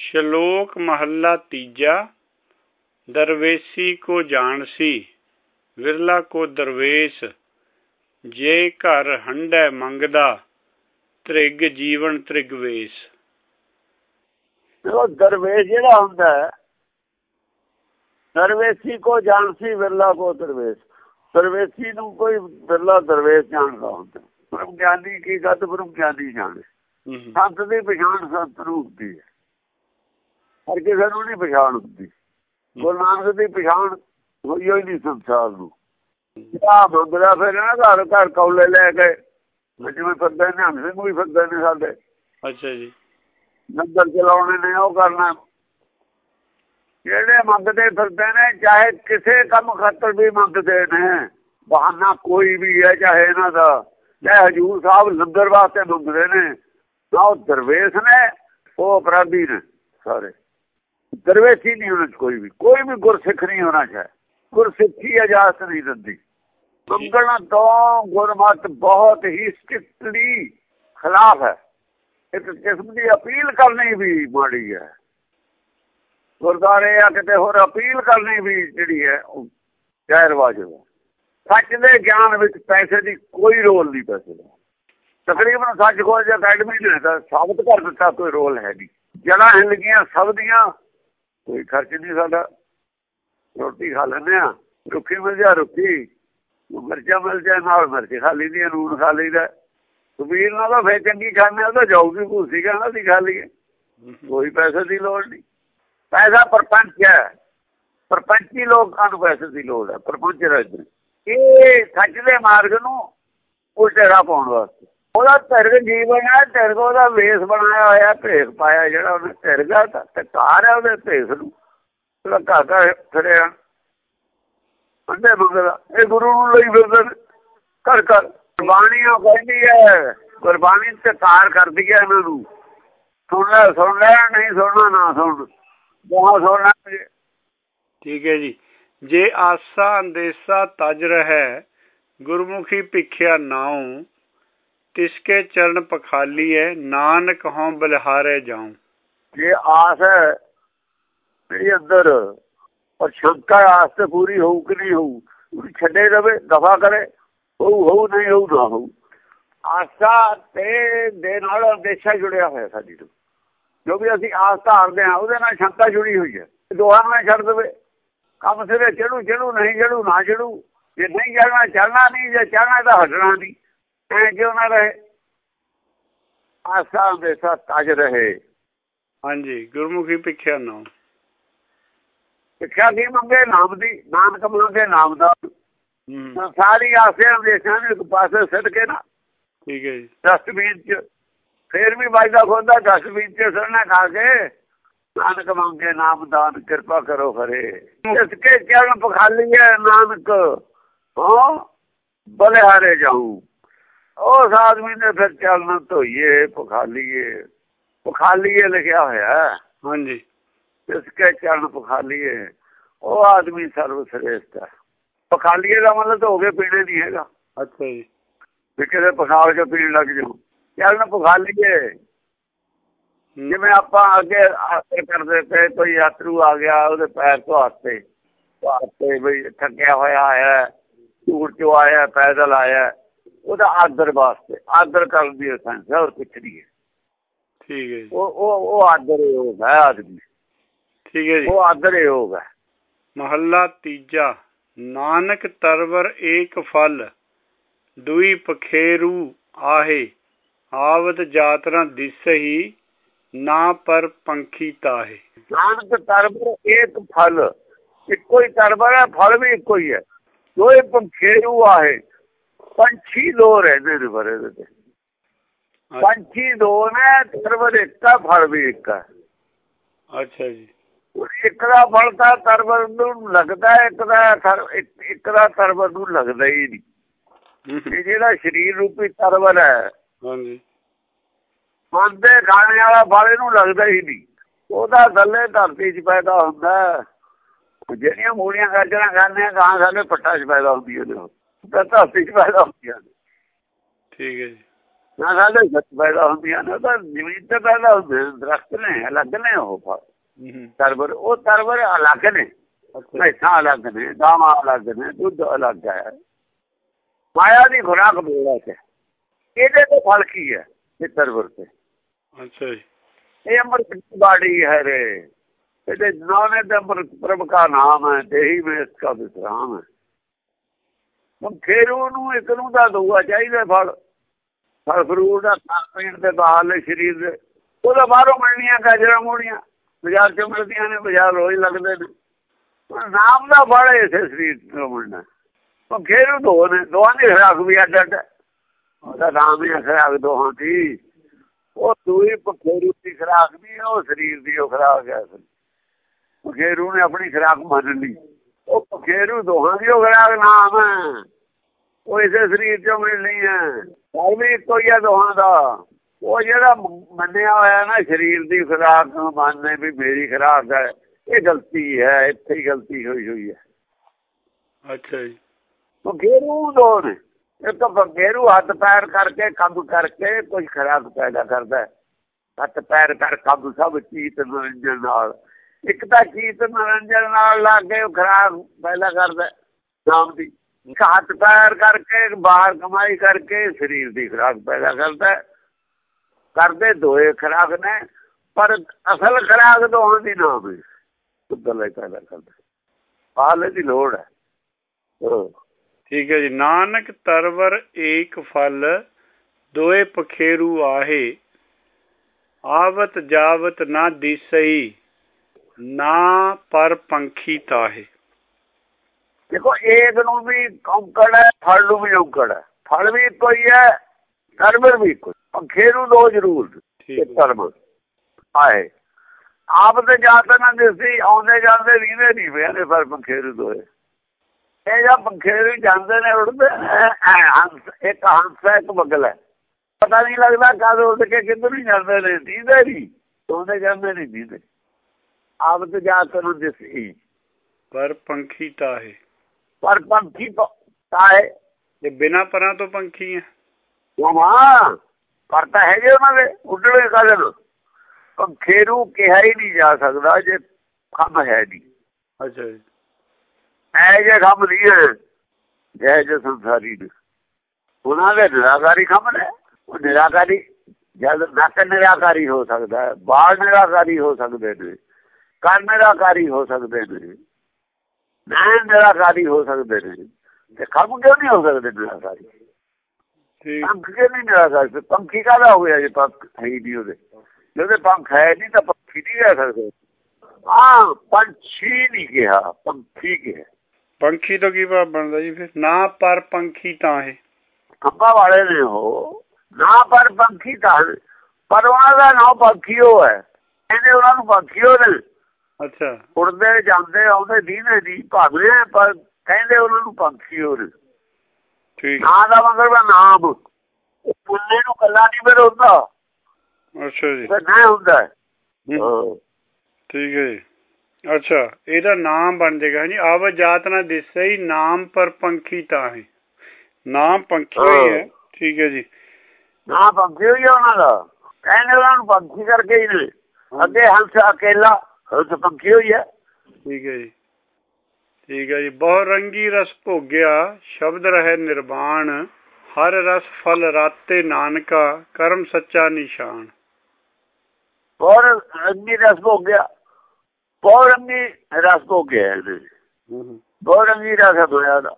ਸ਼ਲੋਕ ਮਹੱਲਾ ਤੀਜਾ ਦਰਵੇਸੀ ਕੋ ਜਾਣਸੀ ਵਿਰਲਾ ਕੋ ਦਰਵੇਸ਼ ਜੇ ਘਰ ਹੰਡੈ ਮੰਗਦਾ ਤ੍ਰਿਗ ਜੀਵਨ ਤ੍ਰਿਗਵੇਸ਼ ਉਹ ਦਰਵੇਸ਼ ਜਿਹੜਾ ਹੁੰਦਾ ਹੈ ਦਰਵੇਸ਼ੀ ਕੋ ਜਾਣਸੀ ਵਿਰਲਾ ਕੋ ਦਰਵੇਸ਼। ਦਰਵੇਸ਼ੀ ਨੂੰ ਕੋਈ ਵਿਰਲਾ ਦਰਵੇਸ਼ ਜਾਣਦਾ ਹੁੰਦਾ। ਬ੍ਰਹਮ ਗਿਆਨੀ ਕੀ ਗੱਤ ਬ੍ਰਹਮ ਗਿਆਨੀ ਜਾਣੇ ਸੰਤ ਦੀ ਪਛਾਣ ਸੰਤ ਨੂੰ ਹੁੰਦੀ ਹੈ। ਹਰ ਕਿਸੇ ਨੂੰ ਨਹੀਂ ਪਛਾਣ ਹੁੰਦੀ। ਗੁਰੂ ਨਾਨਕ ਦੀ ਪਛਾਣ ਹੋਈ ਹੋਈ ਨਹੀਂ ਸੰਸਾਰ ਨੂੰ। ਆ ਬੰਦਰਾ ਫਿਰ ਨਾ ਘਰ ਘਰ ਕੌਲੇ ਲੈ ਕੇ ਜਿਵੇਂ ਫਿਰਦੇ ਨੇ ਹਮ ਸਿੰਘ ਵੀ ਫਿਰਦੇ ਨੇ ਸਾਡੇ। ਅੱਛਾ ਜੀ। ਨੰਦਰ ਚਲਾਉਣੇ ਨੇ ਉਹ ਕਰਨਾ। ਜਿਹੜੇ ਮੰਗਦੇ ਫਿਰਦੇ ਨੇ ਚਾਹੇ ਕਿਸੇ ਕੰਮ ਖਾਤਰ ਵੀ ਮੰਗਦੇ ਨੇ ਬਹਾਨਾ ਕੋਈ ਵੀ ਹੈ ਚਾਹੇ ਇਹਨਾਂ ਦਾ। ਚਾਹੇ ਹਜੂਰ ਸਾਹਿਬ ਲੰਗਰ ਵਾਸਤੇ ਮੰਗਦੇ ਨੇ। ਨਾ ਉਹ ਦਰਵੇਸ਼ ਨੇ ਉਹ ਅਪਰਾਧੀ ਨੇ ਸਾਰੇ। ਦਰਵੇਸ਼ੀ ਨਹੀਂ ਹੋਣਾ ਕੋਈ ਵੀ ਕੋਈ ਵੀ ਗੁਰਸਿੱਖ ਨਹੀਂ ਹੋਣਾ ਚਾਹੇ। ਗੁਰਸਿੱਖੀ ਇਜਾਜ਼ਤ ਨਹੀਂ ਦਿੰਦੀ। ਮੰਗਣਾ ਤੋਂ ਗੁਰਮਤ ਬਹੁਤ ਹੀ ਸਟ੍ਰਿਕਟਲੀ ਖਿਲਾਫ ਹੈ। ਇੱਕ ਕਿਸਮ ਦੀ ਅਪੀਲ ਕਰਨੀ ਵੀ ਮਾੜੀ ਹੈ। ਗੁਰਦਾਰੇ ਆ ਕਿਤੇ ਹੋਰ ਅਪੀਲ ਕਰਨੀ ਵੀ ਜਿਹੜੀ ਹੈ ਗੈਰ ਵਾਜਬ ਸੱਚ ਦੇ ਗਿਆਨ ਵਿੱਚ ਪੈਸੇ ਦੀ ਕੋਈ ਰੋਲ ਨਹੀਂ ਪੈਸੇ ਦਾ ਤਕਰੀਬਨ ਸੱਚ ਖੋਜ ਅਕੈਡਮੀ ਨੇ ਤਾਂ ਸਾਬਤ ਕਰ ਦਿੱਤਾ, ਕੋਈ ਰੋਲ ਹੈ ਨਹੀਂ। ਜੜਾਂ ਹਿੱਲ ਸਭ ਦੀਆਂ ਕੋਈ ਖਰਚ ਨਹੀਂ ਸਾਡਾ। ਰੋਟੀ ਖਾ ਲੈਂਦੇ ਆ ਰੁੱਖੀ ਮਿਲ ਜਾ ਰੁੱਖੀ। ਮਿਰਚਾਂ ਮਿਲ ਜਾ ਨਾਲ ਮਿਰਚ ਖਾ ਲਈ ਨੂਨ ਖਾ ਲਈਦਾ। ਸੁਬੀਰ ਨਾਲ ਤਾਂ ਫੇਰ ਚੰਗੀ ਖਾਣੇ ਉਹ ਤਾਂ ਜਾਊਗੀ ਭੂਸੀ ਕਹਿੰਦਾ ਦੀ ਖਾ ਲਈਏ। ਕੋਈ ਪੈਸੇ ਦੀ ਲੋੜ ਨਹੀਂ। ਪੈਸਾ ਪਰਪੰਚ ਹੈ। ਪਰਪੰਚੀ ਲੋਕਾਂ ਨੂੰ ਪੈਸੇ ਦੀ ਲੋੜ ਹੈ। ਪਰਪੰਚ ਰਾਜ ਇਹ ਸੱਚ ਦੇ ਮਾਰਗ ਨੂੰ ਉਲਟੇ ਪਾਉਣ ਵਾਸਤੇ। ਉਹਦਾ ਧਰਗ ਜੀਵਨ ਹੈ ਧਰਗ ਉਹਦਾ ਵੇਸ ਬਣਾਇਆ ਹੋਇਆ, ਭੇਸ ਪਾਇਆ ਜਿਹੜਾ ਉਹਨੇ ਧਰਗਾ ਤੇ ਕਾਰ ਹੈ ਉਹਦੇ ਭੇਸ ਨੂੰ। ਉਹਦਾ ਘਾਗਾ ਫਿਰਿਆ। ਅੰਦੇ ਬੁਗਦਾ ਇਹ ਗੁਰੂ ਨੂੰ ਲਈ ਫਿਰਦੇ ਕਰ ਕਰ ਗੁਰਬਾਣੀ ਕਹਿੰਦੀ ਹੈ, ਗੁਰਬਾਣੀ ਤੇ ਕਾਰ ਕਰਦੀ ਹੈ ਇਹਨਾਂ ਨੂੰ। ਸੁਣ ਲੈ ਸੁਣ ਲੈ, ਨਹੀਂ ਸੁਣਨਾ, ਨਾ ਸੁਣ। ਬਹੁਤ ਸੁਣਨਾ ਠੀਕ ਹੈ ਜੀ। ਜੇ ਆਸਾ ਅੰਦੇਸਾ ਤਜ ਰਹਿ, ਗੁਰਮੁਖੀ ਭਿਖਿਆ ਨਾਉ ਤਿਸਕੇ ਚਰਨ ਪਖਾਲੀ ਹੈ ਨਾਨਕ ਹਉ ਬਲਿਹਾਰੇ ਜਾਉ। ਜੇ ਆਸ ਹੈ ਮੇਰੀ ਅੰਦਰ, ਔਰ ਸ਼ੰਕਾ ਆਸ ਤੇ ਪੂਰੀ ਹੋਊ ਕਿ ਨਹੀਂ ਹੋਊ ਛੱਡੇ ਰਵੇ, ਦਫਾ ਕਰੇ, ਹੋਊ ਹੋਊ, ਨਹੀਂ ਹੋਊ, ਨਾ ਹੋਊ। ਆਸਾ ਤੇ ਦੇ ਨਾਲ ਅੰਦੇਸ਼ਾ ਜੁੜਿਆ ਹੋਇਆ ਸਾਡੀ ਤੋਂ। ਜੋ ਵੀ ਅਸੀਂ ਆਸ ਧਾਰਦੇ ਹਾਂ, ਉਹਦੇ ਨਾਲ ਸ਼ੰਕਾ ਜੁੜੀ ਹੋਈ ਹੈ ਦੋਹਾਂ ਨਾਲ ਛੱਡ ਦੇਵੇ। ਕੰਮ ਸਿਰੇ ਚੜੂ ਚੜੂ ਨਹੀਂ ਚੜੂ ਨਾ ਚੜੂ ਜੇ ਨਹੀਂ ਚੜਨਾ ਚੜਨਾ ਨਹੀਂ, ਜੇ ਚੜਨਾ ਤਾਂ ਹਟਣਾ ਨਹੀਂ। ਐ ਕਿਉਂ ਨਾ ਰਹੇ ਆਸਾ ਦੇ ਸਾਥ ਤਾਜ ਰਹੇ। ਹਾਂਜੀ ਗੁਰਮੁਖੀ ਭਿਖਿਆ ਨਾਮ। ਸਿੱਖਿਆ ਕੀ ਮੰਗੇ ਨਾਮ ਦੀ ਨਾਨਕ ਮੰਗੇ ਨਾਮ ਦਾ। ਸਾਰੀ ਆਸਿਆਂ ਦੇ ਸਾਹਮਣੇ ਇੱਕ ਪਾਸੇ ਸਿੱਟ ਕੇ ਨਾ ਠੀਕ ਹੈ ਜੀ। ਡਸਟਬਿਨ ਚ ਫੇਰ ਵੀ ਵਾਇਦਾ ਖੋਦਾ ਡਸਟਬਿਨ ਚ ਸਰਨਾ ਖਾ ਕੇ ਨਾਨਕ ਮੰਗੇ ਨਾਮ ਦਾਨ ਕਿਰਪਾ ਕਰੋ ਹਰੇ ਇਸ ਕੇ ਚਰਨ ਪਖਾਲੀ ਹੈ ਨਾਨਕ ਹੋ ਬਲੇ ਹਾਰੇ ਜਾਉ ਉਸ ਆਦਮੀ ਨੇ ਫਿਰ ਚਰਨ ਧੋਈਏ ਪਖਾਲੀਏ ਪਖਾਲੀਏ ਲਿਖਿਆ ਹੋਇਆ ਹਾਂਜੀ। ਇਸ ਕੇ ਚਰਨ ਪਖਾਲੀਏ ਉਹ ਆਦਮੀ ਸਰਵ ਸ੍ਰੇਸ਼ਟ ਹੈ ਪਖਾਲੀਏ ਦਾ ਮਤਲਬ ਤਾਂ ਹੋ ਗਏ ਪੀਣੇ ਨਹੀਂ ਹੈਗਾ। ਅੱਛਾ ਜੀ। ਵੀ ਕਿਤੇ ਪਖਾਲ ਕੇ ਪੀਣ ਲੱਗ ਜਾਓ। ਚਰਨ ਪਖਾਲੀਏ ਜਿਵੇਂ ਆਪਾਂ ਅੱਗੇ ਆਸਤੇ ਕਰਦੇ ਤੇ ਕੋਈ ਯਾਤਰੂ ਆ ਗਿਆ ਉਹਦੇ ਪੈਰ ਤੋਂ ਹੱਥੇ ਹੱਥੇ ਵੀ ਥੱਕਿਆ ਹੋਇਆ ਹੈ ਦੂਰ ਚੋਂ ਆਇਆ ਪੈਦਲ ਆਇਆ। ਉਹਦਾ ਆਦਰ ਵਾਸਤੇ ਆਦਰ ਕਰਨ ਦੀ ਸੰਸ ਹੋਰ ਕੁਝ ਨਹੀਂ ਹੈ। ਠੀਕ ਹੈ ਉਹ ਉਹ ਉਹ ਆਦਰ ਯੋਗ ਹੈ ਆਦਮੀ। ਠੀਕ ਹੈ ਜੀ। ਉਹ ਆਦਰ ਯੋਗ ਹੈ। ਮਹੱਲਾ ਤੀਜਾ ਨਾਨਕ ਤਰਵਰ ਏਕ ਫਲ ਦੁਈ ਪਖੇਰੂ ਆਹੇ ਆਵਤ ਜਾਤਰਾ ਦਿਸਹੀ ਨਾ ਪਰ ਪੰਖੀ ਤਾਹੇ। ਨਾਨਕ ਤਰਵਰ ਏਕ ਫਲ ਇੱਕੋ ਹੀ ਤਰਵਰ ਹੈ ਫਲ ਵੀ ਇੱਕੋ ਹੀ ਹੈ। ਦੋਏ ਪੰਖੇਰੂ ਆਹੇ। ਪੰਛੀ ਦੋ ਰਹਿੰਦੇ ਨੇ ਬਰੇ ਦੇ ਪੰਛੀ ਦੋ ਨੇ ਤਰਵਰ ਇੱਕ ਫਲ ਵੀ ਇੱਕ ਅੱਛਾ ਜੀ। ਇੱਕ ਦਾ ਫਲ ਤਾਂ ਤਰਵਰ ਨੂੰ ਲੱਗਦਾ ਇੱਕ ਦਾ ਇੱਕ ਦਾ ਤਰਵਰ ਨੂੰ ਲੱਗਦਾ ਹੀ ਨਹੀਂ। ਇਹ ਜਿਹੜਾ ਸਰੀਰ ਰੂਪੀ ਤਰਵਰ ਹੈ ਹਾਂਜੀ। ਮਨ ਦੇ ਖਾਣੇ ਵਾਲਾ ਫਲ ਇਹਨੂੰ ਲੱਗਦਾ ਹੀ ਨਹੀਂ। ਉਹਦਾ ਥੱਲੇ ਧਰਤੀ 'ਚ ਪੈਦਾ ਹੁੰਦਾ। ਜਿਹੜੀਆਂ ਮੂਲੀਆਂ ਗਾਜਰਾਂ ਖਾਂਦੇ ਆ ਗਾਂ ਸਾਡੇ ਪੱਟਾ 'ਚ ਪੈਦਾ ਹੁੰਦੀਆਂ ਨੇ ਤਾਂ ਧਰਤੀ 'ਚ ਪੈਦਾ ਹੁੰਦੀਆਂ ਨੇ। ਠੀਕ ਹੈ ਜੀ। ਨਾ ਸਾਡੇ ਸੱਚ ਪੈਦਾ ਹੁੰਦੀਆਂ ਨੇ ਤਾਂ ਜ਼ਮੀਨ ਤੇ ਪੈਦਾ ਹੁੰਦੇ ਦਰਖਤ ਨੇ ਅਲੱਗ ਨੇ ਉਹ ਫਲ। ਤਰਵਰ ਉਹ ਤਰਵਰ ਅਲੱਗ ਨੇ ਭੈਸਾਂ ਅਲੱਗ ਨੇ ਗਾਵਾਂ ਅਲੱਗ ਨੇ ਦੁੱਧ ਅਲੱਗ ਹੈ। ਮਾਇਆ ਦੀ ਖੁਰਾਕ ਬੋਲਾ ਹੈ ਇਹਦੇ ਤੋਂ ਫਲ ਕੀ ਹੈ ਇਹ ਤਰਵਰ ਤੇ? ਅੱਛਾ ਜੀ। ਇਹ ਅੰਮ੍ਰਿਤ ਦੀ ਬਾੜੀ ਹੈ ਰੇ। ਇਹਦੇ ਨਾਮੇ ਤੇ ਅੰਮ੍ਰਿਤ ਪ੍ਰਭ ਦਾ ਨਾਮ ਹੈ ਤੇ ਹੀ ਮੈਂ ਇਸਕਾ ਵਿਸਰਾਮ ਹੈ। ਹੁਣ ਖੇਰੂ ਨੂੰ ਇੱਕ ਨੂੰ ਤਾਂ ਦਊਆ ਚਾਹੀਦਾ ਫਲ। ਫਲ ਫਰੂਟ ਦਾ ਖਾਣ ਪੀਣ ਦੇ ਬਾਹਰਲੇ ਸਰੀਰ ਦੇ। ਉਹਦਾ ਬਾਹਰੋਂ ਮਿਲਣੀਆਂ ਗਾਜਰਾਂ ਮੋੜੀਆਂ ਬਾਜ਼ਾਰ ਚੋਂ ਮਿਲਦੀਆਂ ਨੇ, ਬਾਜ਼ਾਰ ਰੋਜ਼ ਲੱਗਦੇ ਨੇ। ਹੁਣ ਨਾਮ ਦਾ ਫਲ ਇਸੇ ਸਰੀਰ ਤੋਂ ਮਿਲਣਾ। ਉਹ ਖੇਰੂ ਦੋ ਨੇ ਦੋਹਾਂ ਦੀ ਖਰਾਕ ਵੀ ਅੱਡ ਅੱਡ। ਉਹਦਾ ਨਾਮ ਹੀ ਖਰਾਕ ਦੋਹਾਂ ਦੀ। ਉਹ ਦੂਈ ਪਖੇਰੂ ਦੀ ਖਰਾਕ ਵੀ ਉਹ ਸਰੀਰ ਦੀ ਉਹ ਖਰਾਕ ਹੈ। ਪਖੇਰੂ ਨੇ ਆਪਣੀ ਖਰਾਕ ਮੰਨ ਲਈ। ਉਹ ਪਖੇਰੂ ਦੋਹਾਂ ਦੀ ਉਹ ਖਰਾਕ ਨਾਮ ਉਹ ਇਸੇ ਸਰੀਰ ਚੋਂ ਮਿਲਣੀ ਹੈ। ਵੀ ਇੱਕੋ ਹੀ ਹੈ ਦੋਹਾਂ ਦਾ। ਉਹ ਜਿਹੜਾ ਮੰਨਿਆ ਹੋਇਆ ਨਾ ਸਰੀਰ ਦੀ ਖਰਾਕ ਨੂੰ ਮੰਨਦੇ ਵੀ ਮੇਰੀ ਖਰਾਕ ਹੈ। ਇਹ ਗਲਤੀ ਹੈ ਇੱਥੇ ਹੀ ਗਲਤੀ ਹੋਈ ਹੋਈ ਹੈ। ਅੱਛਾ ਜੀ। ਪਖੇਰੂ ਦੋ ਨੇ ਇੱਕ ਪਖੇਰੂ ਹੱਥ ਪੈਰ ਕਰਕੇ ਕੰਮ ਕਰਕੇ ਕੁਝ ਖਰਾਕ ਪੈਦਾ ਕਰਦਾ ਹੱਥ ਪੈਰ ਕਰ ਕੰਮ ਸਭ ਚੀਤ ਨਾਲ। ਇੱਕ ਤਾਂ ਸ਼ੀਤ ਮਨੋਰੰਜਨ ਨਾਲ ਲੱਗ ਕੇ ਉਹ ਖਰਾਕ ਪੈਦਾ ਕਰਦਾ ਨਾਮ ਦੀ। ਇੱਕ ਹੱਥ ਪੈਰ ਕਰਕੇ ਬਾਹਰ ਕਮਾਈ ਕਰਕੇ, ਸਰੀਰ ਦੀ ਖਰਾਕ ਪੈਦਾ ਕਰਦਾ ਕਰਦੇ ਦੋਏ ਖਰਾਕ ਨੇ, ਪਰ ਅਸਲ ਖਰਾਕ ਦੋਹਾਂ ਦੀ ਨਾਮ ਹੈ। ਉਦਲੇ ਪੈਦਾ ਕਰਦਾ ਹਾਲੇ ਦੀ ਲੋੜ ਹੈ। ਠੀਕ ਹੈ ਜੀ। ਨਾਨਕ ਤਰਵਰ ਏਕ ਫਲ, ਦੋਏ ਪਖੇਰੂ ਆਹੇ। ਆਵਤ ਜਾਵਤ ਨਾ ਦਿਸਈ ਨਾ ਪਰ ਪੰਖੀ ਤਾਹੇ। ਦੇਖੋ ਏਕ ਨੂੰ ਵੀ ਔਂਕੜ ਹੈ ਫਲ ਨੂੰ ਵੀ ਔਂਕੜ ਹੈ। ਫਲ ਵੀ ਕੋਈ ਹੈ ਕਰਮਰ ਵੀ ਕੋਈ ਪੰਖੇ ਨੂੰ ਦੋ ਜ਼ਰੂਰ ਧਰਮ ਆਏ। ਆਪ ਤੇ ਜਾਤ ਨਾ ਦਿਸਦੀ ਆਉਂਦੇ ਜਾਂਦੇ ਰੀਵੇਂ ਨਹੀਂ ਵੇ ਨੇ ਪਰ ਪੰਖੇ ਨੂੰ ਦੋਏ। ਇਹ ਜਾਂ ਪੰਖੇ ਨੂੰ ਜਾਂਦੇ ਨੇ ਉੜਦੇ ਇੱਕ ਹੰਸ ਹੈ ਇੱਕ ਬਗਲ ਹੈ। ਪਤਾ ਨਹੀਂ ਲੱਗਦਾ ਕਦ ਉੱਡ ਕੇ ਕਿੱਧਰ ਨੂੰ ਜਾਂਦੇ ਨੇ ਦੀਦੇ ਨਹੀਂ ਆਉਂਦੇ ਜਾਂਦੇ ਨਹੀਂ ਦੀਦੇ। ਆਪ ਤੇ ਜਾਤ ਨੂੰ ਦਿਸਦੀ ਪਰ ਪੰਖੀ ਤਾਹੇ। ਪਰ ਪੰਖੀ ਤਾਏ ਇਹ ਬਿਨਾ ਪਰਾਂ ਤੋਂ ਪੰਖੀ ਹੈ। ਹਾਂ ਕਰਤਾ ਹੈਗੇ ਉਹਨਾਂ ਦੇ ਉੱਡਣੇ ਕਾਹਦੇ ਪੰਖੇ ਨੂੰ ਕਿਹਾ ਹੀ ਨਹੀਂ ਜਾ ਸਕਦਾ ਜੇ ਖੰਭ ਹੈ ਨਹੀਂ। ਅੱਛਾ ਜੀ। ਐ ਜੇ ਖੰਭ ਨਹੀਂ ਹੈ ਜੈ ਜੇ ਸੰਸਾਰੀ ਨੇ। ਉਹਨਾਂ ਦੇ ਨਿਰਾਕਾਰੀ ਖੰਭ ਨੇ। ਉਹ ਨਿਰਾਕਾਰੀ ਜਦ ਨੱਕ ਨਿਰਾਕਾਰੀ ਹੋ ਸਕਦਾ ਬਾਲ ਨਿਰਾਕਾਰੀ ਹੋ ਸਕਦੇ ਨੇ। ਕੰਨ ਨਿਰਾਕਾਰੀ ਹੋ ਸਕਦੇ ਨੇ ਨੈਣ ਨਿਰਾਕਾਰੀ ਹੋ ਸਕਦੇ ਨੇ ਤੇ ਖੰਭ ਕਿਉਂ ਨਹੀਂ ਹੋ ਸਕਦੇ ਨਿਰਾਕਾਰੀ ਠੀਕ। ਪੰਖ ਕੇ ਨਹੀਂ ਨਿਰਾਕਾਰੀ ਪੰਖੀ ਕਾਹਦਾ ਹੋ ਗਿਆ ਜੇ ਪੰਖ ਹੈ ਹੀ ਨਹੀਂ ਉਹਦੇ? ਜਿਹਦੇ ਪੰਖ ਹੈ ਨਹੀਂ ਤਾਂ ਪੰਖੀ ਨਹੀਂ ਕਹਿ ਸਕਦੇ। ਹਾਂ ਪੰਛੀ ਨਹੀਂ ਕਿਹਾ ਪੰਖੀ ਕਿਹਾ। ਪੰਖੀ ਤੋਂ ਕੀ ਭਾਵ ਬਣਦਾ ਜੀ ਫਿਰ? ਨਾ ਪਰ ਪੰਖੀ ਤਾਹੇ ਖੰਭਾ ਵਾਲੇ ਨੇ ਉਹ। ਨਾ ਪਰ ਪੰਖੀ ਤਾਂ ਪਰ ਉਹਨਾਂ ਦਾ ਨਾਮ ਪੰਖੀਓ ਹੈ। ਕਹਿੰਦੇ ਉਹਨਾਂ ਨੂੰ ਪੰਖੀਓ ਨੇ ਅੱਛਾ। ਉੜਦੇ ਜਾਂਦੇ ਆਉਂਦੇ ਦੀਨੇ ਦੀ ਭਾਵੇਂ ਪਰ ਕਹਿੰਦੇ ਉਹਨਾਂ ਨੂੰ ਪੰਖੀਓ ਨੇ ਠੀਕ। ਨਾਂ ਦਾ ਮਤਲਬ ਹੈ ਨਾਮ। ਪੁੰਨੇ ਨੂੰ ਕੱਲਾ ਨਹੀਂ ਫਿਰ ਹੁੰਦਾ। ਅੱਛਾ ਜੀ। ਨਾ ਹੁੰਦਾ ਹੈ। ਹੂੰ, ਹਾਂ। ਠੀਕ ਹੈ ਜੀ। ਅੱਛਾ ਇਹਦਾ ਨਾਮ ਬਣ ਜਾਏਗਾ ਜੀ ਆਵ ਜਾਤ ਨਾ ਦਿਸਈ ਨਾਮ ਪਰ ਪੰਖੀ ਤਾਹੇ। ਨਾਮ ਪੰਖੀ ਹੈ। ਠੀਕ ਹੈ ਜੀ। ਨਾ ਪੰਖੀ ਹੋਈ ਹੈ ਉਹਨਾਂ ਦਾ। ਕਹਿੰਦੇ ਉਹਨਾਂ ਨੂੰ ਪੰਖੀ ਕਰਕੇ ਹੀ ਨੇ। ਅੱਗੇ ਹੰਸ ਅਕੇਲਾ। ਹੰਸ ਪੰਖੀ ਹੋਈ ਹੈ ਠੀਕ ਹੈ ਜੀ। ਠੀਕ ਹੈ ਜੀ। ਬਹੁ ਰੰਗੀ ਰਸ ਭੋਗਿਆ ਸ਼ਬਦ ਰਹੇ ਨਿਰਵਾਣ ਹਰ ਰਸ ਫਲ ਰਾਤੇ ਨਾਨਕਾ ਕਰਮ ਸੱਚਾ ਨਿਸ਼ਾਨ। ਹੋਰ ਰੰਗੀ ਰਸ ਹੋ ਗਿਆ ਬਹੁਤ ਰੰਗੀ ਰਸ ਹੋ ਗਿਆ ਇਹਦੇ ਬਹੁਤ ਰੰਗੀ ਰਸ ਹੋਇਆ ਦਾ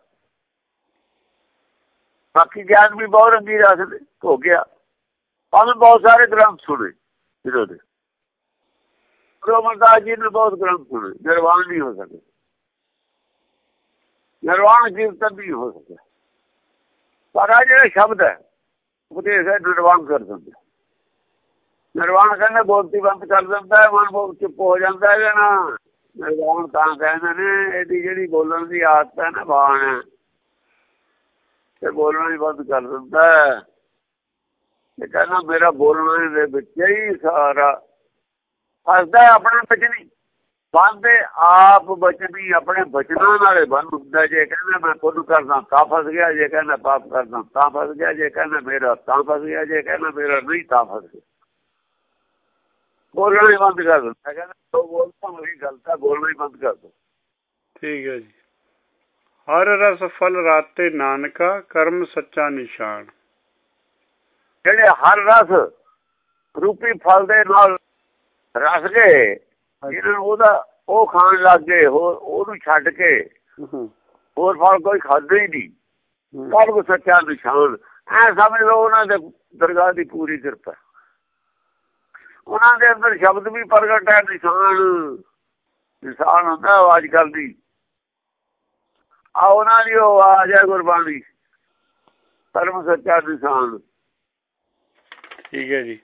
ਬਾਕੀ ਗਿਆਨ ਵੀ ਬਹੁਤ ਰੰਗੀ ਰਸ ਹੋ ਗਿਆ ਉਹਨੇ ਬਹੁਤ ਸਾਰੇ ਗ੍ਰੰਥ ਸੁਣੇ ਇਹਦੇ ਦੇ ਗੁਰੂ ਜੀ ਨੇ ਬਹੁਤ ਗ੍ਰੰਥ ਸੁਣੇ, ਨਿਰਵਾਣ ਨਹੀਂ ਹੋ ਸਕੇ। ਨਿਰਵਾਣ ਕੀਰਤਨ ਨਹੀਂ ਹੋ ਸਕਿਆ ਪਰ ਆ ਜਿਹੜਾ ਸ਼ਬਦ ਹੈ, ਉਪਦੇਸ਼ ਹੈ, ਨਿਰਵਾਣ ਕਰ ਦਿੰਦਾ ਨਿਰਵਾਣ ਕਹਿੰਦੇ ਬੋਲਤੀ ਬੰਦ ਕਰ ਦਿੰਦਾ ਹੈ, ਮਨ ਬਹੁਤ ਚੁੱਪ ਹੋ ਜਾਂਦਾ ਹੈ ਨਾ ਨਿਰਵਾਣ ਤਾਂ ਕਹਿੰਦੇ ਨੇ, ਇਹਦੀ ਜਿਹੜੀ ਬੋਲਣ ਦੀ ਆਦਤ ਹੈ ਨਾ, ਬਾਣ ਹੈ। ਤੇ ਬੋਲਣਾ ਹੀ ਬੰਦ ਕਰ ਦਿੰਦਾ ਇਹ ਕਹਿੰਦਾ ਮੇਰਾ ਬੋਲਣਾ ਦੇ ਵਿੱਚ ਹੀ ਸਾਰਾ ਫਸਦਾ ਆਪਣੇ ਵਿੱਚ ਨਹੀਂ ਬੰਦੇ ਆਪ ਬਚਨੀ ਆਪਣੇ ਬਚਨਾਂ ਨਾਲੇ ਬੰਦ ਹੁੰਦਾ ਜੇ ਕਹਿੰਦਾ ਮੈਂ ਪੁੱਤ ਕਰਦਾ ਤਾਂ ਫਸ ਗਿਆ। ਜੇ ਕਹਿੰਦਾ ਪਾਪ ਕਰਦਾ ਤਾਂ ਫਸ ਗਿਆ। ਜੇ ਕਹਿੰਦਾ ਮੇਰਾ ਤਾਂ ਫਸ ਗਿਆ। ਜੇ ਕਹਿੰਦਾ ਮੇਰਾ ਨਹੀਂ ਤਾਂ ਫਸ ਗਿਆ। ਬੋਲਣਾ ਹੀ ਬੰਦ ਕਰ ਦਿੰਦਾ। ਕਹਿੰਦਾ ਉਹ ਬੋਲਦਾ ਮੇਰੀ ਗਲਤ ਹੈ ਬੋਲਣਾ ਹੀ ਬੰਦ ਕਰ ਦੋ ਠੀਕ ਹੈ ਜੀ। ਹਰ ਰਸ ਫਲ ਰਾਤੇ ਨਾਨਕਾ ਕਰਮ ਸੱਚਾ ਨਿਸ਼ਾਨ। ਜਿਹੜੇ ਹਰ ਰਸ ਰੂਪੀ ਫਲ ਦੇ ਨਾਲ ਰਸ ਗਏ ਜਿਹਨਾਂ ਨੂੰ ਉਹਦਾ ਉਹ ਖਾਣ ਲੱਗ ਗਏ ਹੋਰ ਉਹਨੂੰ ਛੱਡ ਕੇ ਹੋਰ ਫਲ ਕੋਈ ਖਾਂਦੇ ਹੀ ਨਹੀਂ। ਕਰਮ ਸੱਚਾ ਨਿਸ਼ਾਨ। ਐ ਸਮਝ ਲਓ ਉਹਨਾਂ ਦੇ ਦਰਗਾਹ ਦੀ ਪੂਰੀ ਕਿਰਪਾ। ਉਹਨਾਂ ਦੇ ਅੰਦਰ ਸ਼ਬਦ ਵੀ ਪ੍ਰਗਟ ਹੈ ਨਿਸ਼ਾਨ। ਨਿਸ਼ਾਨ ਹੁੰਦਾ ਆਵਾਜ਼ ਕਰਦੀ ਆ ਉਹਨਾਂ ਦੀ ਉਹ ਆਵਾਜ਼ ਹੈ ਗੁਰਬਾਣੀ। ਕਰਮ ਸੱਚਾ ਨਿਸ਼ਾਨ। ਠੀਕ ਹੈ ਜੀ।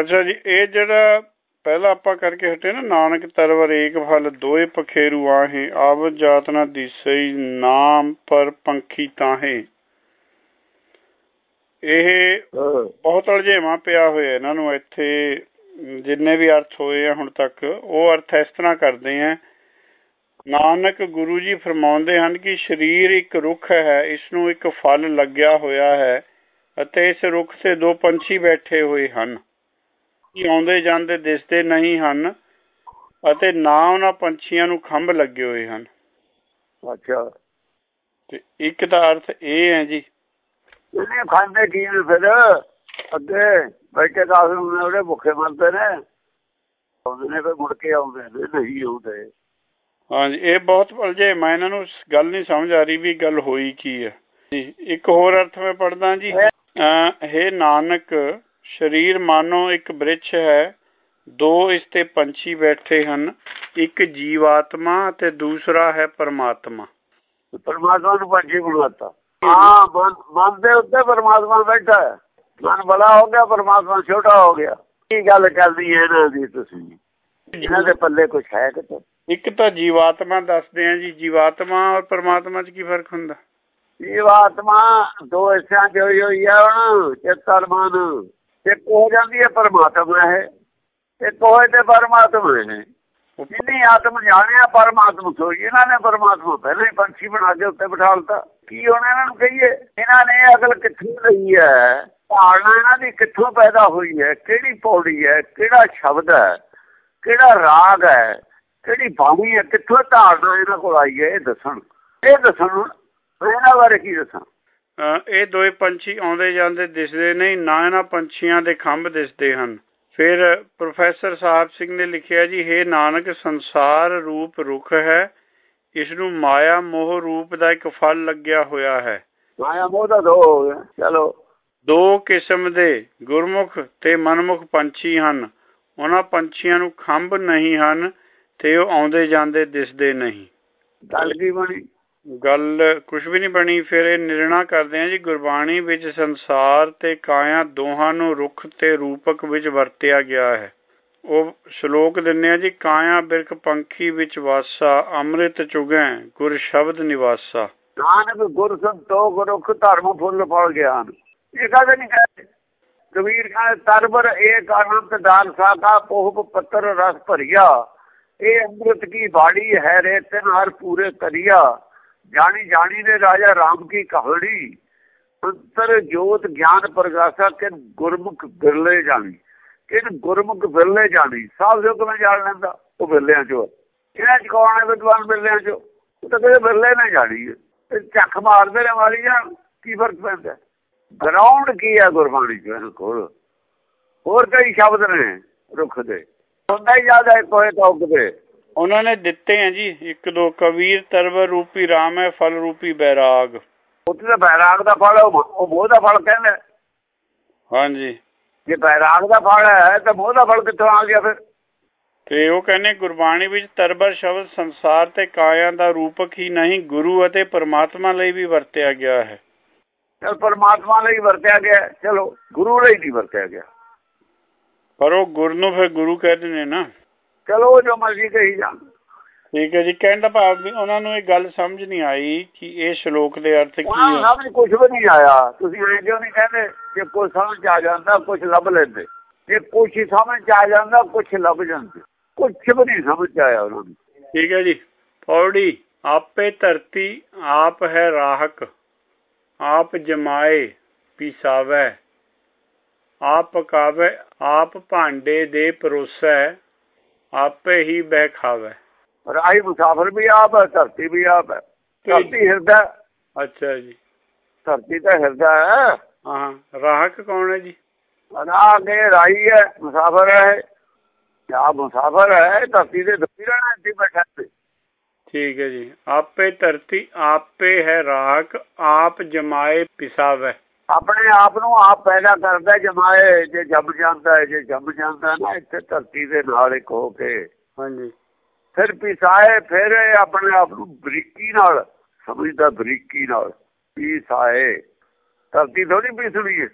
ਅੱਛਾ ਜੀ ਇਹ ਜਿਹੜਾ ਪਹਿਲਾਂ ਆਪਾਂ ਕਰਕੇ ਹਟੇ ਨਾ ਨਾਨਕ ਤਰਵਰ ਏਕ ਫਲ ਦੋਏ ਪਖੇਰੂ ਆਹੇ ਆਵ ਜਾਤ ਨਾ ਦਿਸਈ ਨਾਮ ਪਰ ਪੰਖੀ ਤਾਹੇ। ਇਹ ਬਹੁਤ ਅਲਝੇਵਾ ਪਿਆ ਹੋਇਆ ਇਹਨਾਂ ਨੂੰ ਇੱਥੇ ਜਿੰਨੇ ਵੀ ਅਰਥ ਹੋਏ ਆ ਹੁਣ ਤੱਕ ਉਹ ਅਰਥ ਇਸ ਤਰ੍ਹਾਂ ਕਰਦੇ ਆ। ਨਾਨਕ ਗੁਰੂ ਜੀ ਫਰਮਾਉਂਦੇ ਹਨ ਕਿ ਸਰੀਰ ਇੱਕ ਰੁੱਖ ਹੈ ਇਸ ਨੂੰ ਇੱਕ ਫਲ ਲੱਗਿਆ ਹੋਇਆ ਹੈ ਅਤੇ ਇਸ ਰੁੱਖ ਤੇ ਦੋ ਪੰਛੀ ਬੈਠੇ ਹੋਏ ਹਨ। ਕਿ ਆਉਂਦੇ ਜਾਂਦੇ ਦਿਸਦੇ ਨਹੀਂ ਹਨ ਅਤੇ ਨਾ ਉਹਨਾਂ ਪੰਛੀਆਂ ਨੂੰ ਖੰਭ ਲੱਗੇ ਹੋਏ ਹਨ। ਅੱਛਾ। ਤੇ ਇੱਕ ਦਾ ਅਰਥ ਇਹ ਹੈ ਜੀ। ਇਹਨੇ ਖਾਂਦੇ ਕੀ ਨੇ ਫਿਰ? ਅੱਗੇ ਬੈਠੇ ਕਾਸ ਨੂੰ ਉਹਦੇ ਭੁੱਖੇ ਮਰਦੇ ਨੇ। ਆਉਂਦੇ ਨੇ ਫਿਰ ਮੁੜ ਕੇ ਆਉਂਦੇ ਨੇ ਨਹੀਂ ਆਉਂਦੇ। ਹਾਂਜੀ ਇਹ ਬਹੁਤ ਉਲਝੇ। ਮੈਂ ਇਹਨਾਂ ਨੂੰ ਗੱਲ ਨਹੀਂ ਸਮਝ ਆ ਰਹੀ ਵੀ ਗੱਲ ਹੋਈ ਕੀ ਹੈ ਜੀ ਇੱਕ ਹੋਰ ਅਰਥ ਮੈਂ ਪੜਦਾ ਜੀ। ਹੈ ਨਾਨਕ ਸਰੀਰ ਮਾਨੋ ਇੱਕ ਬ੍ਰਿਛ ਹੈ। ਦੋ ਇਸ ਤੇ ਪੰਛੀ ਬੈਠੇ ਹਨ। ਇੱਕ ਜੀਵਾਤਮਾ ਤੇ ਦੂਸਰਾ ਹੈ ਪਰਮਾਤਮਾ। ਪਰਮਾਤਮਾ ਨੂੰ ਪੰਛੀ ਬਣਾਤਾ ਹਾਂ ਮਨ ਦੇ ਉੱਤੇ ਪਰਮਾਤਮਾ ਬੈਠਾ ਹੈ। ਮਨ ਬੜਾ ਹੋ ਗਿਆ ਪਰਮਾਤਮਾ ਛੋਟਾ ਹੋ ਗਿਆ। ਕੀ ਗੱਲ ਚੱਲਦੀ ਹੈ ਇਹਨਾਂ ਦੀ ਤੁਸੀਂ? ਇਹਨਾਂ ਦੇ ਪੱਲੇ ਕੁਝ ਹੈ ਕਿਤੇ? ਇੱਕ ਤਾਂ ਜੀਵਾਤਮਾ ਦੱਸਦੇ ਆ ਜੀ। ਜੀਵਾਤਮਾ ਔਰ ਪਰਮਾਤਮਾ 'ਚ ਕੀ ਫ਼ਰਕ ਹੁੰਦਾ? ਜੀਵਾਤਮਾ ਦੋ ਹਿੱਸਿਆਂ 'ਚ ਹੋਈ ਹੋਈ ਹੈ ਹੁਣ। ਚੇਤਨ ਮਨ। ਇੱਕ ਹੋ ਜਾਂਦੀ ਹੈ ਪਰਮਾਤਮਾ ਹੈ, ਇੱਕ ਹੋਏ ਤੇ ਪਰਮਾਤਮਾ ਹੈ ਜਿੰਨੀ ਆਤਮ ਜਾਣਿਆ, ਪਰਮਾਤਮਾ ਸੋਈ। ਇਹਨਾਂ ਨੇ ਪਰਮਾਤਮਾ ਪਹਿਲਾਂ ਹੀ ਪੰਛੀ ਬਣਾ ਕੇ ਉੱਤੇ ਬਿਠਾਲਤਾ ਕੀ ਹੁਣ ਇਹਨਾਂ ਨੂੰ ਕਹੀਏ? ਇਹਨਾਂ ਨੇ ਅਕਲ ਕਿੱਥੋਂ ਲਈ ਹੈ? ਧਾਰਨਾ ਇਹਨਾਂ ਦੀ ਕਿੱਥੋਂ ਪੈਦਾ ਹੋਈ ਹੈ? ਕਿਹੜੀ ਪੌੜੀ ਹੈ? ਕਿਹੜਾ ਸ਼ਬਦ ਹੈ? ਕਿਹੜਾ ਰਾਗ ਹੈ? ਕਿਹੜੀ ਬਾਣੀ ਹੈ? ਕਿੱਥੋਂ ਧਾਰਨਾ ਇਹਨਾਂ ਕੋਲ ਆਈ ਹੈ? ਇਹ ਦੱਸਣ। ਇਹ ਦੱਸਣ ਇਹਨਾਂ ਬਾਰੇ ਕੀ ਦੱਸਾਂ? ਇਹ ਦੋਏ ਪੰਛੀ ਆਉਂਦੇ ਜਾਂਦੇ ਦਿਸਦੇ ਨਹੀਂ ਨਾ ਇਹਨਾਂ ਪੰਛੀਆਂ ਦੇ ਖੰਭ ਦਿਸਦੇ ਹਨ। ਫਿਰ ਪ੍ਰੋਫੈਸਰ ਸਾਹਿਬ ਸਿੰਘ ਨੇ ਲਿਖਿਆ ਜੀ हे ਨਾਨਕ ਸੰਸਾਰ ਰੂਪ ਰੁਖ ਹੈ ਇਸ ਨੂੰ ਮਾਇਆ ਮੋਹ ਰੂਪ ਦਾ ਇੱਕ ਫਲ ਲੱਗਿਆ ਹੋਇਆ ਹੈ। ਮਾਇਆ ਮੋਹ ਦਾ ਦੋ ਚਲੋ। ਦੋ ਕਿਸਮ ਦੇ ਗੁਰਮੁਖ ਤੇ ਮਨਮੁਖ ਪੰਛੀ ਹਨ। ਉਹਨਾਂ ਪੰਛੀਆਂ ਨੂੰ ਖੰਭ ਨਹੀਂ ਹਨ ਤੇ ਉਹ ਆਉਂਦੇ ਜਾਂਦੇ ਦਿਸਦੇ ਨਹੀਂ। ਗੱਲ ਕੀ ਬਣੀ? ਗੱਲ ਕੁਝ ਵੀ ਨਹੀਂ ਬਣੀ, ਫਿਰ ਇਹ ਨਿਰਣਾ ਕਰਦੇ ਆ ਜੀ, ਗੁਰਬਾਣੀ ਵਿੱਚ ਸੰਸਾਰ ਤੇ ਕਾਇਆ ਦੋਹਾਂ ਨੂੰ ਰੁੱਖ ਤੇ ਰੂਪਕ ਵਿੱਚ ਵਰਤਿਆ ਗਿਆ ਹੈ। ਉਹ ਸ਼ਲੋਕ ਦਿੰਨੇ ਆ ਜੀ, ਕਾਇਆ ਬਿਰਖ ਪੰਖੀ ਵਿੱਚ ਵਾਸਾ, ਅੰਮ੍ਰਿਤ ਚੁਗੈ, ਗੁਰ ਸ਼ਬਦ ਨਿਵਾਸਾ। ਨਾਨਕ ਗੁਰ ਸੰਤੋਖ ਰੁਖ ਧਰਮ ਫੁੱਲ ਫਲ ਗਿਆਨ। ਇਹ ਕਹਦੇ ਨਹੀਂ ਕਹਦੇ ਕਬੀਰ ਕਹਿੰਦੇ ਤਰਬਰ ਏਕ ਅਨੰਤ ਦਾਨ ਸਾਕਾ ਪੋਹ ਪੱਤਰ ਰਸ ਭਰੀਆ। ਇਹ ਅੰਮ੍ਰਿਤ ਕੀ ਬਾੜੀ ਹੈ ਰੇ ਤਿਨ ਹਰ ਪੂਰੇ ਕਰਿਆ ਜਾਣੀ ਜਾਣੀ ਨੇ ਰਾਜਾ ਰਾਮ ਕੀ ਕਹਾਣੀ? ਅੰਤਰ ਜੋਤ ਗਿਆਨ ਪ੍ਰਗਾਸਾ ਕਿ ਗੁਰਮੁਖ ਬਿਰਲੇ ਜਾਣੀ? ਕਿ ਗੁਰਮੁਖ ਬਿਰਲੇ ਜਾਣੀ? ਸਭ ਜੋ ਕਿਵੇਂ ਜਾਣ ਲੈਂਦਾ, ਉਹ ਬਿਰਲਿਆਂ ਚੋਂ ਇਹਨਾਂ ਚ ਕੌਣ ਹੈ ਵਿਦਵਾਨ ਬਿਰਲਿਆਂ ਚੋਂ? ਉਹ ਤਾਂ ਕਦੇ ਬਿਰਲੇ ਨਾ ਜਾਣੀ ਤੇ ਚੱਕ ਮਾਰਦੇ ਨੇ ਵਾਲੀ ਜਾਣ ਕੀ ਫ਼ਰਕ ਪੈਂਦਾ? ਗਰਾਉਂਡ ਕੀ ਹੈ ਗੁਰਬਾਣੀ ਚ ਕੋਲ? ਹੋਰ ਕਈ ਸ਼ਬਦ ਨੇ ਰੁੱਖ ਦੇ ਹੁੰਦਾ ਹੀ ਜ਼ਿਆਦਾ ਕੋਈ ਟੌਕਦੇ ਉਹਨਾਂ ਨੇ ਦਿੱਤੇ ਆ ਜੀ ਇੱਕ ਦੋ ਕਬੀਰ ਤਰਵਰ ਰੂਪੀ ਰਾਮ ਹੈ ਫਲ ਰੂਪੀ ਬੈਰਾਗ। ਉੱਥੇ ਦਾ ਬੈਰਾਗ ਦਾ ਫਲ ਉਹ ਮੋਹ ਦਾ ਫਲ ਕਹਿੰਦੇ ਹਾਂਜੀ। ਜੇ ਬੈਰਾਗ ਦਾ ਫਲ ਹੈ ਤਾਂ ਮੋਹ ਦਾ ਫਲ ਕਿੱਥੋਂ ਆ ਗਿਆ ਫਿਰ? ਤੇ ਉਹ ਕਹਿੰਦੇ ਗੁਰਬਾਣੀ ਵਿੱਚ ਤਰਬਰ ਸ਼ਬਦ ਸੰਸਾਰ ਤੇ ਕਾਇਆ ਦਾ ਰੂਪਕ ਹੀ ਨਹੀਂ ਗੁਰੂ ਅਤੇ ਪਰਮਾਤਮਾ ਲਈ ਵੀ ਵਰਤਿਆ ਗਿਆ ਹੈ। ਚਲ ਪਰਮਾਤਮਾ ਲਈ ਵਰਤਿਆ ਗਿਆ ਚਲੋ ਗੁਰੂ ਲਈ ਨਹੀਂ ਵਰਤਿਆ ਗਿਆ। ਪਰ ਉਹ ਗੁਰ ਨੂੰ ਫਿਰ ਗੁਰੂ ਕਹਿੰਦੇ ਨੇ ਨਾ। ਚਲੋ ਜੋ ਮਰਜ਼ੀ ਕਹੀ ਜਾਣ ਠੀਕ ਹੈ ਜੀ ਕਹਿਣ ਦਾ ਭਾਵ ਵੀ ਉਹਨਾਂ ਨੂੰ ਇਹ ਗੱਲ ਸਮਝ ਨਹੀਂ ਆਈ ਕਿ ਇਹ ਸ਼ਲੋਕ ਦੇ ਅਰਥ ਕੀ ਹੈ। ਸਮਝ ਕੁਝ ਵੀ ਨਹੀਂ ਆਇਆ। ਤੁਸੀਂ ਐਂ ਕਿਉਂ ਨਹੀਂ ਕਹਿੰਦੇ ਕਿ ਕੋਈ ਸਮਝ ਆ ਜਾਂਦਾ ਕੁਝ ਲੱਭ ਲੈਂਦੇ। ਜੇ ਕੁਝ ਸਮਝ ਆ ਜਾਂਦਾ ਕੁਝ ਲੱਭ ਜਾਂਦੇ। ਕੁਝ ਵੀ ਨਹੀਂ ਸਮਝ ਆਇਆ ਉਹਨਾਂ ਨੂੰ। ਠੀਕ ਹੈ ਜੀ। ਪੌੜੀ ਆਪੇ ਧਰਤੀ ਆਪ ਹੈ ਰਾਹਕ। ਆਪ ਜਮਾਏ ਪਿਸਾਵੈ। ਆਪ ਪਕਾਵੇ ਆਪ ਭਾਂਡੇ ਦੇ ਪਰੋਸੈ। ਆਪੇ ਹੀ ਬਹਿ ਖਾਵੇ। ਰਾਹੀ ਮੁਸਾਫਰ ਵੀ ਆਪ ਹੈ ਧਰਤੀ ਵੀ ਆਪ ਹੈ। ਧਰਤੀ ਹਿਰਦਾ ਅੱਛਾ ਜੀ। ਧਰਤੀ ਤਾਂ ਹਿਰਦਾ ਹੈ। ਹਾਂ ਰਾਹਕ ਕੌਣ ਹੈ ਜੀ? ਦੇ ਰਾਹੀ ਹੈ ਮੁਸਾਫਰ ਹੈ। ਜਾਂ ਮੁਸਾਫਰ ਹੈ ਧਰਤੀ ਦੇ ਦੁੱਖੀ ਰਹਿਣਾ ਇੱਥੇ ਬੈਠਾ ਤੇ ਠੀਕ ਹੈ ਜੀ। ਆਪੇ ਧਰਤੀ ਆਪੇ ਹੈ ਰਾਹਕ ਆਪ ਜਮਾਏ ਪਿਸਾਵੇ। ਆਪਣੇ ਆਪ ਨੂੰ ਆਪ ਪੈਦਾ ਕਰਦਾ ਜਮਾਏ ਜੇ ਜੰਮ ਜਾਂਦਾ ਹੈ ਜੇ ਜੰਮ ਜਾਂਦਾ ਨਾ ਇੱਥੇ ਧਰਤੀ ਦੇ ਨਾਲ ਇੱਕ ਹੋ ਕੇ। ਹਾਂਜੀ। ਫਿਰ ਪਿਸਾਏ ਫਿਰ ਆਪਣੇ ਆਪ ਨੂੰ ਬਰੀਕੀ ਨਾਲ ਸਮਝਦਾ ਬਰੀਕੀ ਨਾਲ ਪਿਸਾਏ। ਧਰਤੀ ਥੋੜੀ ਪੀਸਣੀ ਹੈ।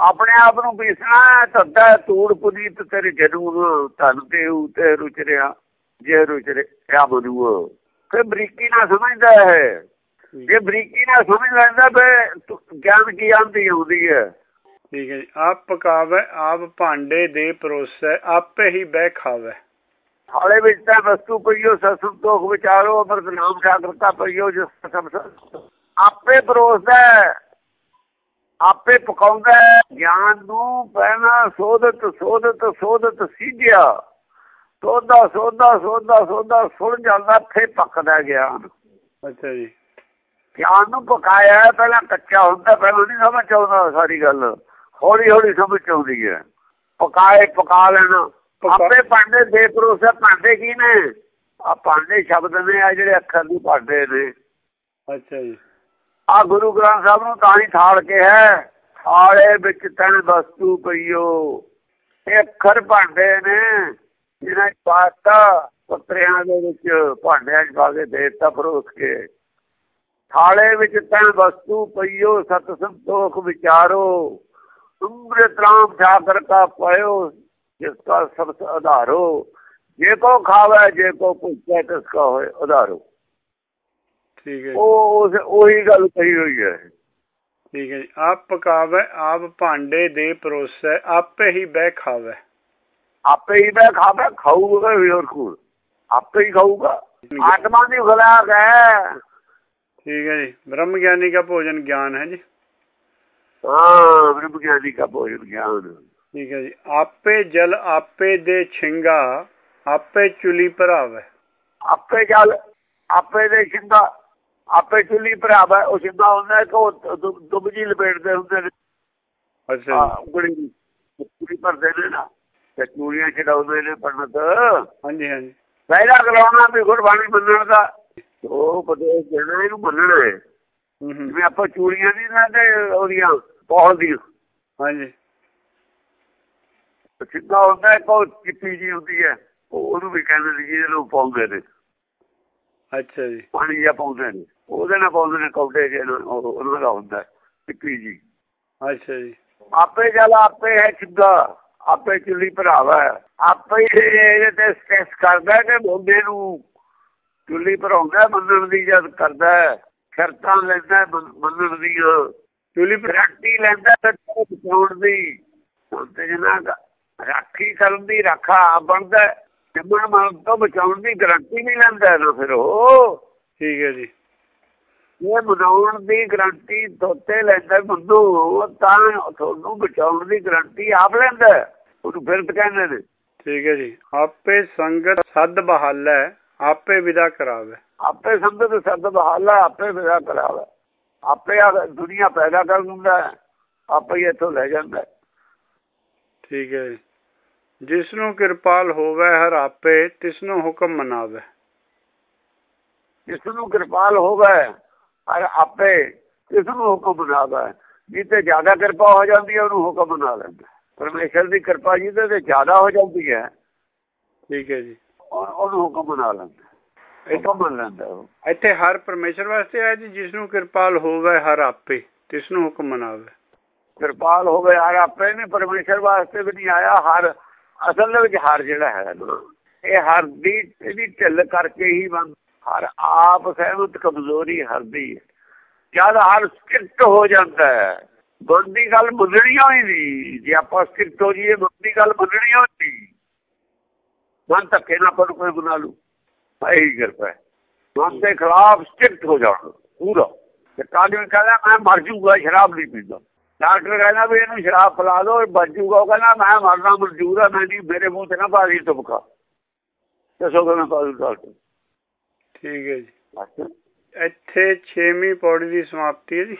ਆਪਣੇ ਆਪ ਨੂੰ ਪੀਸਣਾ ਤੱਦਾ ਤੂੜ ਪੁਨੀਤ ਤੇਰੇ ਜਨੂਨ ਧਨ ਤੇ ਉਤੇ ਰੁਚਰਿਆ ਜੇ ਰੁਚਰਿਆ ਬਨੂ ਫਿਰ ਬਰੀਕੀ ਨਾਲ ਸਮਝਦਾ ਹੈ। ਜੇ ਬਰੀਕੀ ਨਾਲ ਸਮਝ ਲੈਂਦਾ ਫਿਰ ਗਿਆਨ ਕੀ ਆਂਦੀ ਹੁੰਦੀ ਹੈ। ਠੀਕ ਹੈ ਜੀ। ਆਪ ਪਕਾਵੇ ਆਪ ਭਾਂਡੇ ਦੇ ਪਰੋਸੈ ਆਪੇ ਹੀ ਬਹਿ ਖਾਵੇ। ਹਾਲੇ ਵਿੱਚ ਤਾਂ ਵਸਤੂ ਪਈਓ ਸਸੁਤੋਖ ਵਿਚਾਰੋ ਅਮਰਤ ਨਾਮ ਸਾਗਰਤਾ ਪਈਓ ਜਿਸ ਸਭ ਆਪੇ ਪਰੋਸਦਾ ਆਪੇ ਪਕਾਉਂਦਾ ਗਿਆਨ ਨੂੰ ਪਹਿਲਾਂ ਸੋਧਤ ਸੋਧਤ ਸੋਧਤ ਸਿੱਧਿਆ। ਸੋਧਾ ਸੋਧਾ ਸੋਧਾ ਸੋਧਾ ਸੁਣ ਜਾਂਦਾ ਫੇ ਪੱਕਦਾ ਗਿਆਨ। ਅੱਛਾ ਜੀ। ਗਿਆਨ ਨੂੰ ਪਕਾਇਆ ਪਹਿਲਾਂ ਕੱਚਾ ਹੁੰਦਾ ਪਹਿਲਾਂ ਨਹੀਂ ਸਮਝ ਆਉਂਦਾ ਸਾਰੀ ਗੱਲ। ਹੌਲੀ ਹੌਲੀ ਸਮਝ ਆਉਂਦੀ ਹੈ। ਪਕਾਏ ਪਕਾ ਲੈਣਾ। ਆਪੇ ਭਾਂਡੇ ਦੇ ਪਰੋਸੇ ਭਾਂਡੇ ਕੀ ਨੇ? ਆ ਭਾਂਡੇ ਸ਼ਬਦ ਨੇ ਆ ਜਿਹੜੇ ਅੱਖਰ ਦੀ ਭਾਂਡੇ ਨੇ। ਅੱਛਾ ਜੀ। ਆ ਗੁਰੂ ਗ੍ਰੰਥ ਸਾਹਿਬ ਨੂੰ ਤਾਂ ਹੀ ਥਾਲ ਕੇ ਹੈ। ਥਾਲੇ ਵਿੱਚ ਤਨ ਵਸਤੂ ਪਈਓ। ਇਹ ਅੱਖਰ ਭਾਂਡੇ ਨੇ ਜਿਹਨਾਂ ਪਾਤਾ ਪੱਤਰਿਆਂ ਦੇ ਵਿੱਚ ਭਾਂਡਿਆਂ 'ਚ ਪਾ ਕੇ ਦੇਤਾ ਪਰੋਸ ਕੇ। ਥਾਲੇ ਵਿੱਚ ਤਨ ਵਸਤੂ ਪਈਓ ਸਤ ਸੰਤੋਖ ਵਿਚਾਰੋ। ਅੰਮ੍ਰਿਤ ਰਾਮ ਠਾਕਰ ਕਾ ਪਾਇਓ ਜਿਸ ਦਾ ਸਭ ਆਧਾਰੋ ਜੇ ਕੋ ਖਾਵੇ ਜੇ ਕੋ ਭੁੱਖੇ ਤਿਸ ਕਾ ਹੋਏ ਆਧਾਰੋ ਠੀਕ ਹੈ ਉਹ ਉਹੀ ਗੱਲ ਕਹੀ ਹੋਈ ਹੈ। ਠੀਕ ਹੈ ਆਪ ਪਕਾਵੇ ਆਪ ਭਾਂਡੇ ਦੇ ਪਰੋਸੈ ਆਪੇ ਹੀ ਬਹਿ ਖਾਵੇ। ਆਪੇ ਹੀ ਮੈਂ ਖਾਵੇ ਖਾਊਗਾ ਵੀ ਹੋਰ ਕੋਲ ਆਪੇ ਹੀ ਖਾਊਗਾ। ਆਤਮਾ ਦੀ ਖੁਰਾਕ ਹੈ। ਠੀਕ ਹੈ ਜੀ। ਬ੍ਰਹਮ ਗਿਆਨੀ ਦਾ ਭੋਜਨ ਗਿਆਨ ਹੈ ਜੀ। ਹਾਂ ਬ੍ਰਹਮ ਗਿਆਨੀ ਦਾ ਭੋਜਨ ਗਿਆਨ। ਠੀਕ ਹੈ ਜੀ। ਆਪੇ ਜਲ ਆਪੇ ਦੇ ਛਿੰਗਾ ਆਪੇ ਚੁਲੀ ਭਰਾਵੇ। ਆਪੇ ਜਲ ਆਪੇ ਦੇ ਛਿੰਗਾ ਆਪੇ ਚੁੱਲੀ ਭਰਾਵਾ। ਉਹ ਸਿੱਧਾ ਹੁੰਦਾ ਕਿ ਉਹ ਦੁੱਬ ਜੀ ਲਪੇਟਦੇ ਹੁੰਦੇ ਨੇ। ਅੱਛਾ ਉਂਗਲੀ ਪੂਰੀ ਭਰਦੇ ਨੇ ਨਾ। ਤੇ ਚੂੜੀਆਂ ਛਡਾਉਂਦੇ ਨੇ ਪੰਡਤ। ਹਾਂਜੀ ਹਾਂਜੀ। ਪਹਿਲਾ ਕਰਾਉਣਾ ਵੀ ਗੁਰਬਾਣੀ ਮੰਨਣ ਦਾ। ਉਹ ਬਦੇ ਜਣਾ ਇਹਨੂੰ ਮੰਨਣਾ ਹੈ। ਜਿਵੇਂ ਆਪਾਂ ਚੂੜੀਆਂ ਨਹੀਂ ਨਾ ਤੇ ਉਹਦੀਆਂ ਪੌਲ ਦੀ। ਹਾਂਜੀ। ਸਿੱਧਾ ਹੁੰਦਾ ਕੋ ਚਿੱਟੀ ਜੀ ਹੁੰਦੀ ਹੈ ਉਹਨੂੰ ਵੀ ਕਹਿੰਦੇ ਨੇ ਜਿਹਦੇ ਨੂੰ ਪਾਉਂਦੇ ਨੇ। ਅੱਛਾ ਜੀ। ਪਾਣੀ ਜਾਂ ਪਾਉਂਦੇ ਨੇ। ਉਹਦੇ ਨਾਲ ਪਾਉਂਦੇ ਨੇ ਕੌਡੇ ਜੇ ਉਹਨਾਂ ਦਾ ਹੁੰਦਾ ਚਿੱਟੀ ਜੀ ਅੱਛਾ ਜੀ। ਆਪੇ ਜਲ ਆਪੇ ਹੈ ਸਿੱਧਾ ਆਪੇ ਚੁੱਲੀ ਭਰਾਵਾ ਆਪੇ ਇਹਦੇ ਤੇ ਸਟ੍ਰੈਸ ਕਰਦਾ ਕਿ ਬੰਦੇ ਨੂੰ ਚੁੱਲੀ ਭਰਾਉਂਦਾ ਮੰਨਣ ਦੀ ਜਦ ਕਰਦਾ ਸ਼ਰਤਾਂ ਲੈਂਦਾ ਮੰਨਣ ਦੀ ਚੁੱਲੀ ਗਰੰਟੀ ਲੈਂਦਾ ਤੇ ਬਚਾਉਣ ਦੀ। ਤੇ ਜਨਾ ਰਾਖੀ ਕਰਨ ਦੀ ਰਾਖਾ ਬਣਦਾ ਜੰਮਣ ਮਰਨ ਤੋਂ ਬਚਾਉਣ ਦੀ ਗਰੰਟੀ ਨਹੀਂ ਲੈਂਦਾ ਨਾ ਫਿਰ ਉਹ। ਠੀਕ ਹੈ ਜੀ। ਇਹ ਬਣਾਉਣ ਦੀ ਗਰੰਟੀ ਤੋਤੇ ਲੈਂਦਾ ਬੰਦੂ ਤਾਂ ਤੁਹਾਨੂੰ ਬਚਾਉਣ ਦੀ ਗਰੰਟੀ ਆਪ ਲੈਂਦਾ ਉਹਨੂੰ ਫਿਰਤ ਕਹਿੰਦੇ ਨੇ। ਠੀਕ ਹੈ ਜੀ। ਆਪੇ ਸੰਗਤ ਸੱਦ ਬਹਾਲਾ ਆਪੇ ਵਿਦਾ ਕਰਾਵੇ। ਆਪੇ ਸੰਗਤ ਸੱਦ ਬਹਾਲਾ ਆਪੇ ਵਿਦਾ ਕਰਾਵੇ। ਆਪੇ ਦੁਨੀਆ ਪੈਦਾ ਕਰ ਦਿੰਦਾ ਆਪੇ ਹੀ ਇੱਥੋਂ ਲੈ ਜਾਂਦਾ ਠੀਕ ਹੈ ਜਿਸ ਨੂੰ ਕਿਰਪਾਲ ਹੋਵੇ ਹਰ ਆਪੇ ਤਿਸ ਨੂੰ ਹੁਕਮ ਮਨਾਵੇ। ਜਿਸ ਨੂੰ ਕਿਰਪਾਲ ਹੋਵੇ ਹਰ ਆਪੇ ਤਿਸ ਨੂੰ ਹੁਕਮ ਮਨਾਵੇ। ਜਿੱਤੇ ਜ਼ਿਆਦਾ ਕਿਰਪਾ ਹੋ ਜਾਂਦੀ ਹੈ ਉਹਨੂੰ ਹੁਕਮ ਬਣਾ ਲੈਂਦਾ ਪਰਮੇਸ਼ਰ ਦੀ ਕਿਰਪਾ ਜਿਹਦੇ ਤੇ ਜ਼ਿਆਦਾ ਹੋ ਜਾਂਦੀ ਹੈ। ਠੀਕ ਹੈ ਜੀ। ਉਹਨੂੰ ਹੁਕਮ ਬਣਾ ਲੈਂਦਾ ਹੁਕਮ ਬਣ ਲੈਂਦਾ ਇੱਥੇ ਹਰ ਪਰਮੇਸ਼ਰ ਵਾਸਤੇ ਆਇਆ ਜੀ ਜਿਸ ਨੂੰ ਕਿਰਪਾਲ ਹੋਵੇ ਹਰ ਆਪੇ ਤਿਸ ਨੂੰ ਹੁਕਮ ਮਨਾਵੇ। ਕਿਰਪਾਲ ਹੋਵੇ ਹਰ ਆਪੇ ਨੇ ਪਰਮੇਸ਼ਰ ਵਾਸਤੇ ਵੀ ਨਹੀਂ ਆਇਆ ਹਰ ਅਸਲ ਵਿੱਚ ਹਰ ਜਿਹੜਾ ਹੈ ਇਹ ਹਰ ਦੀ ਇਹਦੀ ਢਿੱਲ ਕਰਕੇ ਹੀ ਬੰਦ। ਹਰ ਆਪ ਸਹਿਮਤ ਕਮਜ਼ੋਰੀ ਹਰ ਦੀ ਜਦ ਹਰ ਸਕਿਰਟ ਹੋ ਜਾਂਦਾ ਹੈ ਬੰਦੀ ਗੱਲ ਮੰਨਣੀ ਹੋਈ ਨਹੀਂ। ਜੇ ਆਪਾਂ ਸਕਿਰਟ ਹੋ ਜੀਏ ਬੰਦੀ ਗੱਲ ਮੰਨਣੀ ਹੋਈ ਮਨ ਧੱਕੇ ਨਾਲ ਪਰ ਕੋਈ ਬਣਾ ਲੂ ਇਹੀ ਕਿਰਪਾ ਮਨ ਦੇ ਖਿਲਾਫ ਸਟ੍ਰਿਕਟ ਹੋ ਜਾਣਾ ਪੂਰਾ। ਤੇ ਕਾਦੀ ਕਹਿੰਦਾ ਮੈਂ ਮਰ ਜੂਗਾ ਸ਼ਰਾਬ ਨਹੀਂ ਪੀਂਦਾ। ਡਾਕਟਰ ਕਹਿੰਦਾ ਵੀ ਇਹਨੂੰ ਸ਼ਰਾਬ ਪਿਲਾ ਦਿਓ ਇਹ ਬਚ ਜੂਗਾ ਉਹ ਕਹਿੰਦਾ ਮੈਂ ਮਰਨਾ ਮਨਜ਼ੂਰ ਆ ਮੈਂ ਨਹੀਂ ਮੇਰੇ ਮੂੰਹ ਤੇ ਨਾ ਬਾਜੀ ਤੁਪਕਾ ਦੱਸੋ ਕਿਵੇਂ ਪਾਲੂ ਡਾਕਟਰ? ਠੀਕ ਹੈ ਜੀ। ਇੱਥੇ 6ਵੀਂ ਪੌੜੀ ਦੀ ਸਮਾਪਤੀ ਹੈ ਜੀ।